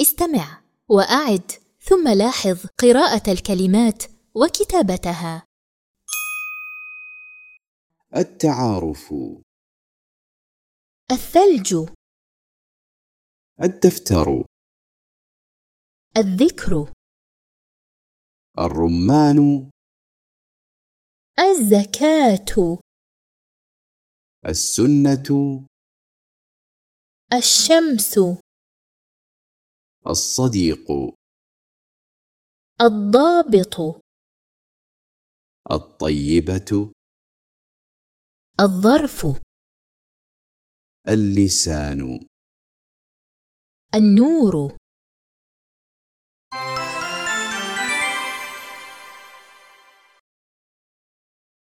استمع وأعد ثم لاحظ قراءة الكلمات وكتابتها. التعارف. الثلج. الدفتر. الذكر. الرمان. الزكاة. السنة. الشمس. الصديق. الضابط. الطيبة. الظرف. اللسان. النور.